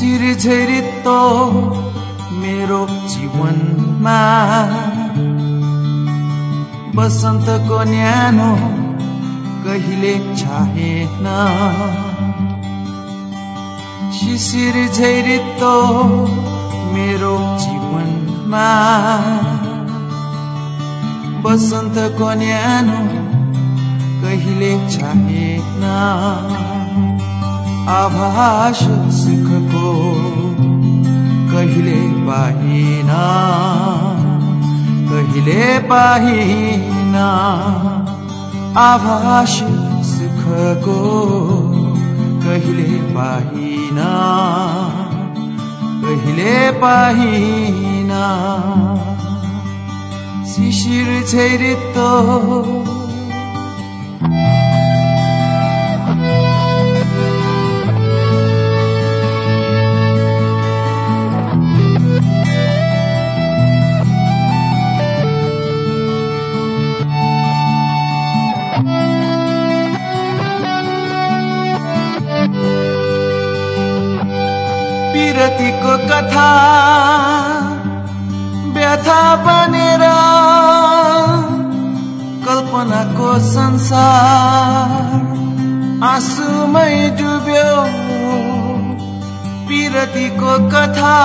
शिशिर झैरितो मेरो जीवनमा। बसन्तको न्यानो कहिले छाहेन। शिशिर झैरितो मेरो जीवनमा। बसन्तको न्यानो कहिले छाहेन। आभास सुखको कहिले पाहिन कहिले पाहिन आभास सुखको कहिले पाहिन कहिले पाहिन शिशिर छैरितो विरतीको कथा व्यथा बनेर कल्पनाको संसार आँसुमै डुब्यो विरतीको कथा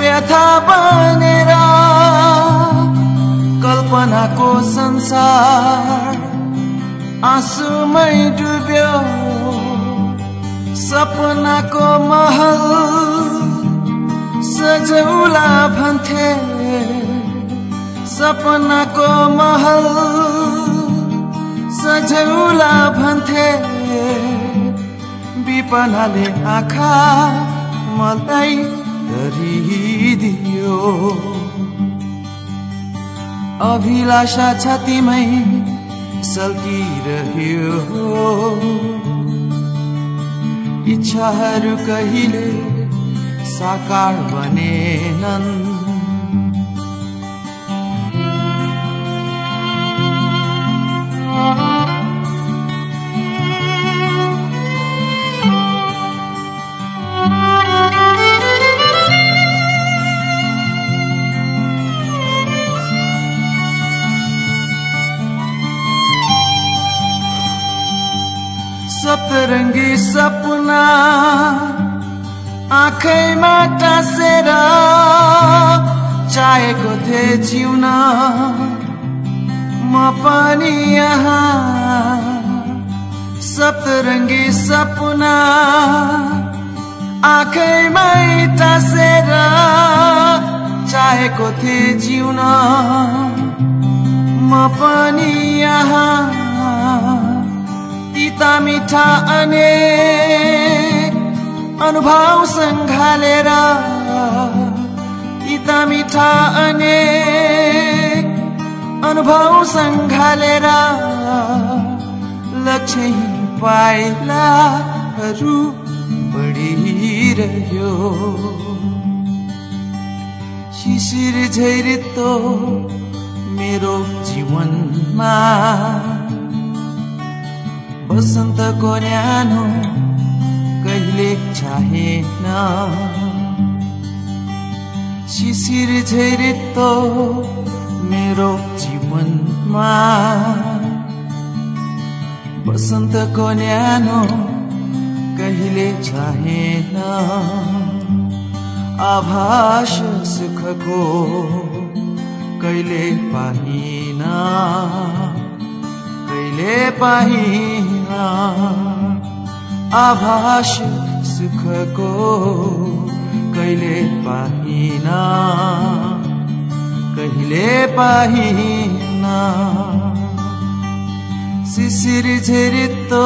व्यथा बनेर कल्पनाको संसार आँसुमै डुब्यो सपनाको महल सजौला भन्थे। सपनाको महल सजौला भन्थे। विपनाले आँखा मलाई गरिदियो अभिलाषा छातीमै सल्किरह्यो। इच्छाहरू कहिले साकार बनेनन्। सप्तरङ्गी सपना आँखैमा टाँसेर चाहेको थिएँ जिउन म पनि यहाँ सप्तरङ्गी सपना आँखैमै टाँसेर चाहेको थिएँ जिउन म पनि यहाँ तिता मिठा अनेक अनुभव सङ्घालेर तिता मिठा अनेक अनुभव सङ्घालेर लक्ष्यहीन पाइलाहरू बढिरह्यो शिशिर झैरितो मेरो जीवनमा बसन्तको न्यानो कहिले चाहेन? शिशिर झैरितो मेरो जीवनमा। बसन्तको न्यानो कहिले चाहेन? आभास सुखको कहिले पाहिन? पाहिन आभास सुखको कहिले पाहिन कहिले पाहिन शिशिर झेरितो